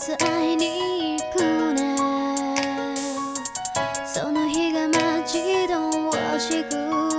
つ会いに行くね。その日が待ち遠しく